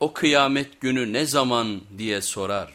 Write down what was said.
o kıyamet günü ne zaman diye sorar.